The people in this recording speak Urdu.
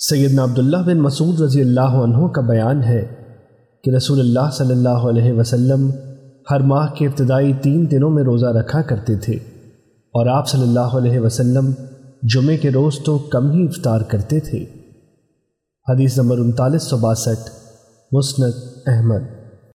سیدنا عبداللہ بن مسعود رضی اللہ عنہ کا بیان ہے کہ رسول اللہ صلی اللہ علیہ وسلم ہر ماہ کے ابتدائی تین دنوں میں روزہ رکھا کرتے تھے اور آپ صلی اللہ علیہ وسلم جمعے کے روز تو کم ہی افطار کرتے تھے۔ حدیث نمبر انتالیس سو باسٹھ، مسند احمد۔